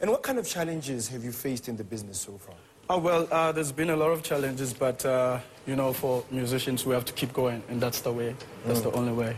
And what kind of challenges have you faced in the business so far? Oh, well, uh, there's been a lot of challenges, but, uh, you know, for musicians, we have to keep going, and that's the way. That's mm. the only way.